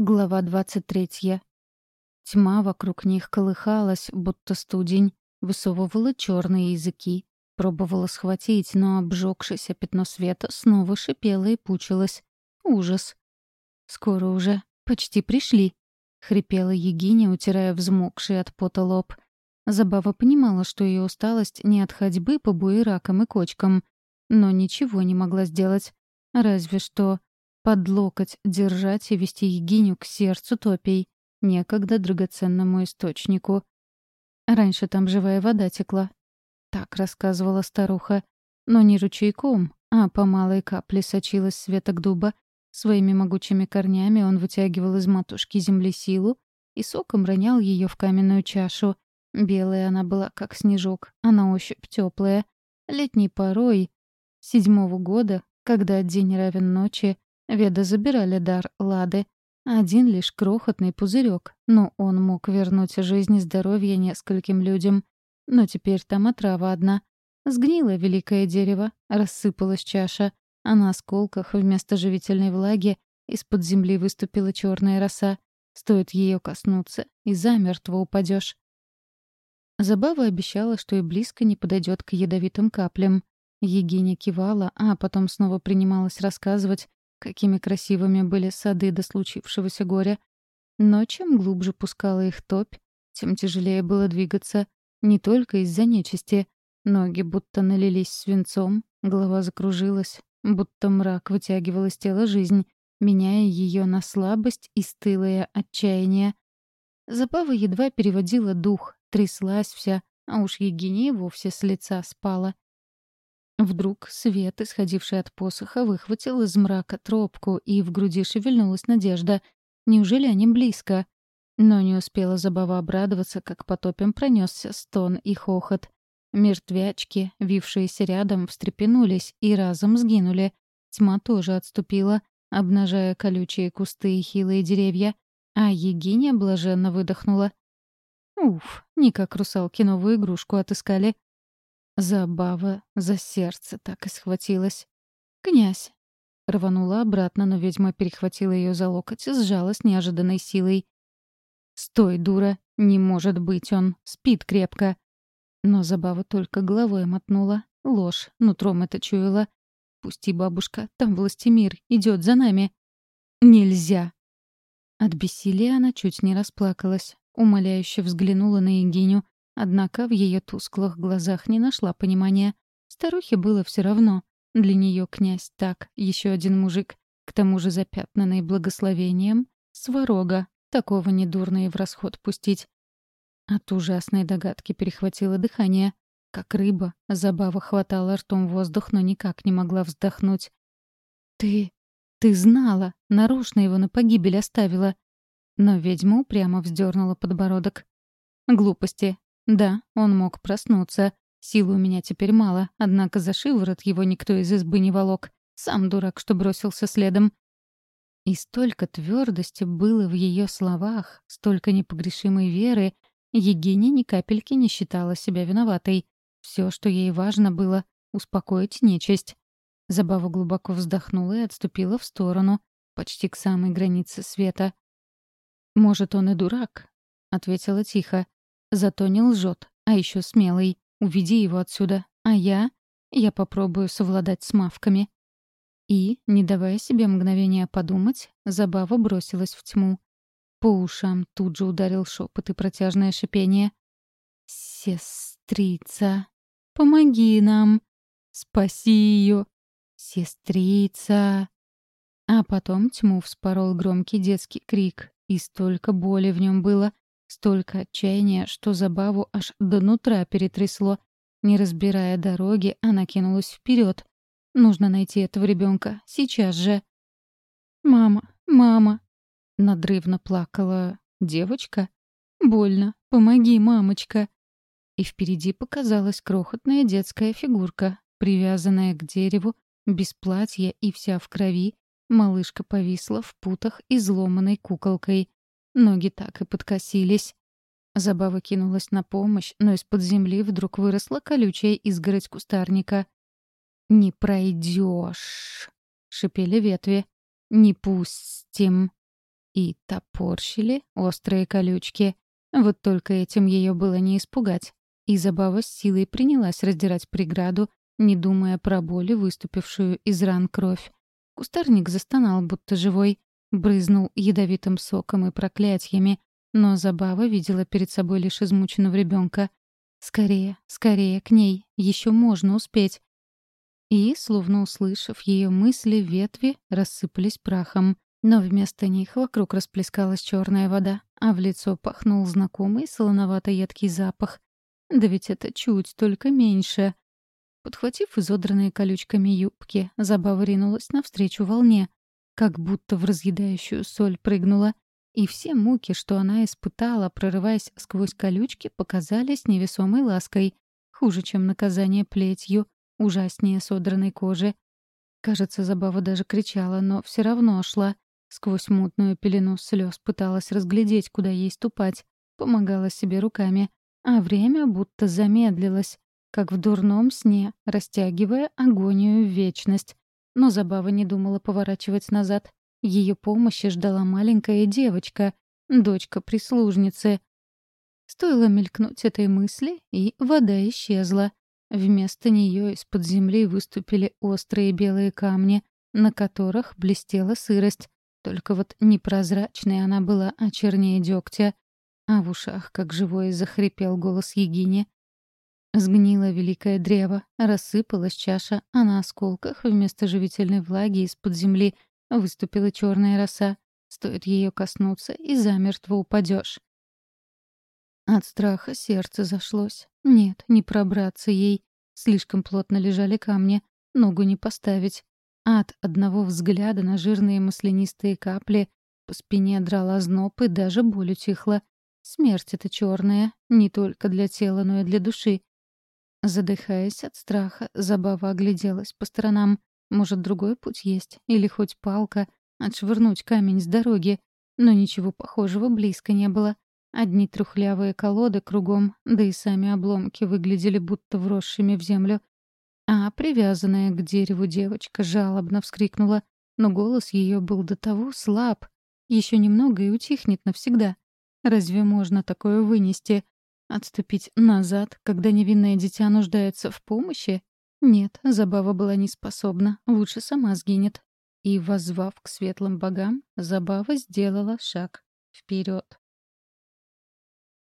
Глава двадцать третья. Тьма вокруг них колыхалась, будто студень, высовывала черные языки, пробовала схватить, но обжегшееся пятно света снова шипело и пучилось. Ужас. «Скоро уже. Почти пришли», — хрипела Егиня, утирая взмокший от пота лоб. Забава понимала, что ее усталость не от ходьбы по буеракам и кочкам, но ничего не могла сделать. Разве что под локоть держать и вести Егиню к сердцу топей, некогда драгоценному источнику. Раньше там живая вода текла. Так рассказывала старуха. Но не ручейком, а по малой капле сочилась с веток дуба. Своими могучими корнями он вытягивал из матушки земли силу и соком ронял ее в каменную чашу. Белая она была, как снежок, а на ощупь теплая. Летней порой, седьмого года, когда день равен ночи, Веда забирали дар Лады. Один лишь крохотный пузырек, но он мог вернуть жизнь и здоровье нескольким людям. Но теперь там отрава одна. Сгнило великое дерево, рассыпалась чаша, а на осколках вместо живительной влаги из-под земли выступила черная роса. Стоит ее коснуться, и замертво упадешь. Забава обещала, что и близко не подойдет к ядовитым каплям. Егиня кивала, а потом снова принималась рассказывать, Какими красивыми были сады до случившегося горя. Но чем глубже пускала их топь, тем тяжелее было двигаться, не только из-за нечисти. Ноги будто налились свинцом, голова закружилась, будто мрак вытягивал из тела жизнь, меняя ее на слабость и стылое отчаяние. Забава едва переводила дух, тряслась вся, а уж Егиния вовсе с лица спала. Вдруг свет, исходивший от посоха, выхватил из мрака тропку, и в груди шевельнулась надежда. Неужели они близко? Но не успела Забава обрадоваться, как по топям пронесся стон и хохот. Мертвячки, вившиеся рядом, встрепенулись и разом сгинули. Тьма тоже отступила, обнажая колючие кусты и хилые деревья, а Егиня блаженно выдохнула. Уф, не как русалки новую игрушку отыскали. Забава за сердце так и схватилась. «Князь!» Рванула обратно, но ведьма перехватила ее за локоть и сжала с неожиданной силой. «Стой, дура! Не может быть он! Спит крепко!» Но Забава только головой мотнула. Ложь, нутром это чуяла. «Пусти, бабушка, там властемир, идет за нами!» «Нельзя!» От бессилия она чуть не расплакалась. Умоляюще взглянула на Егиню, Однако в ее тусклых глазах не нашла понимания. Старухе было все равно. Для нее князь так, еще один мужик, к тому же запятнанный благословением, сварога, такого недурно и в расход пустить. От ужасной догадки перехватило дыхание. Как рыба, забава хватала ртом воздух, но никак не могла вздохнуть. «Ты... ты знала, нарочно его на погибель оставила». Но ведьма упрямо вздернула подбородок. «Глупости. Да, он мог проснуться. Силы у меня теперь мало, однако за шиворот его никто из избы не волок. Сам дурак, что бросился следом. И столько твердости было в ее словах, столько непогрешимой веры, Егиня ни капельки не считала себя виноватой. Все, что ей важно было — успокоить нечисть. Забава глубоко вздохнула и отступила в сторону, почти к самой границе света. «Может, он и дурак?» — ответила тихо. Зато не лжет, а еще смелый. Уведи его отсюда. А я? Я попробую совладать с мавками. И, не давая себе мгновения подумать, забава бросилась в тьму. По ушам тут же ударил шепот и протяжное шипение. «Сестрица, помоги нам! Спаси ее! Сестрица!» А потом тьму вспорол громкий детский крик, и столько боли в нем было, Столько отчаяния, что забаву аж до нутра перетрясло. Не разбирая дороги, она кинулась вперед. Нужно найти этого ребенка. Сейчас же. «Мама, мама!» Надрывно плакала девочка. «Больно. Помоги, мамочка!» И впереди показалась крохотная детская фигурка, привязанная к дереву, без платья и вся в крови. Малышка повисла в путах изломанной куколкой. Ноги так и подкосились. Забава кинулась на помощь, но из-под земли вдруг выросла колючая изгородь кустарника. «Не пройдешь!» — шипели ветви. «Не пустим!» и топорщили острые колючки. Вот только этим ее было не испугать. И Забава с силой принялась раздирать преграду, не думая про боли, выступившую из ран кровь. Кустарник застонал, будто живой, брызнул ядовитым соком и проклятиями, но Забава видела перед собой лишь измученного ребенка. «Скорее, скорее, к ней, еще можно успеть». И, словно услышав ее мысли, ветви рассыпались прахом. Но вместо них вокруг расплескалась черная вода, а в лицо пахнул знакомый солоновато-едкий запах. Да ведь это чуть, только меньше. Подхватив изодранные колючками юбки, Забава ринулась навстречу волне, как будто в разъедающую соль прыгнула, и все муки, что она испытала, прорываясь сквозь колючки, показались невесомой лаской, хуже, чем наказание плетью, ужаснее содранной кожи. Кажется, Забава даже кричала, но все равно шла. Сквозь мутную пелену слез пыталась разглядеть, куда ей ступать, помогала себе руками а время будто замедлилось, как в дурном сне, растягивая агонию в вечность. Но Забава не думала поворачивать назад. Ее помощи ждала маленькая девочка, дочка прислужницы. Стоило мелькнуть этой мысли, и вода исчезла. Вместо нее из-под земли выступили острые белые камни, на которых блестела сырость. Только вот непрозрачной она была, а чернее дегтя а в ушах, как живой, захрипел голос Егини. Сгнило великое древо, рассыпалась чаша, а на осколках вместо живительной влаги из-под земли выступила черная роса. Стоит ее коснуться, и замертво упадешь. От страха сердце зашлось. Нет, не пробраться ей. Слишком плотно лежали камни, ногу не поставить. А от одного взгляда на жирные маслянистые капли по спине драла зноб и даже боль утихла. Смерть это черная, не только для тела, но и для души. Задыхаясь от страха, Забава огляделась по сторонам. Может, другой путь есть? Или хоть палка? Отшвырнуть камень с дороги? Но ничего похожего близко не было. Одни трухлявые колоды кругом, да и сами обломки выглядели будто вросшими в землю. А привязанная к дереву девочка жалобно вскрикнула, но голос ее был до того слаб. Еще немного и утихнет навсегда. Разве можно такое вынести? Отступить назад, когда невинное дитя нуждается в помощи? Нет, Забава была не способна, лучше сама сгинет. И, воззвав к светлым богам, Забава сделала шаг вперед.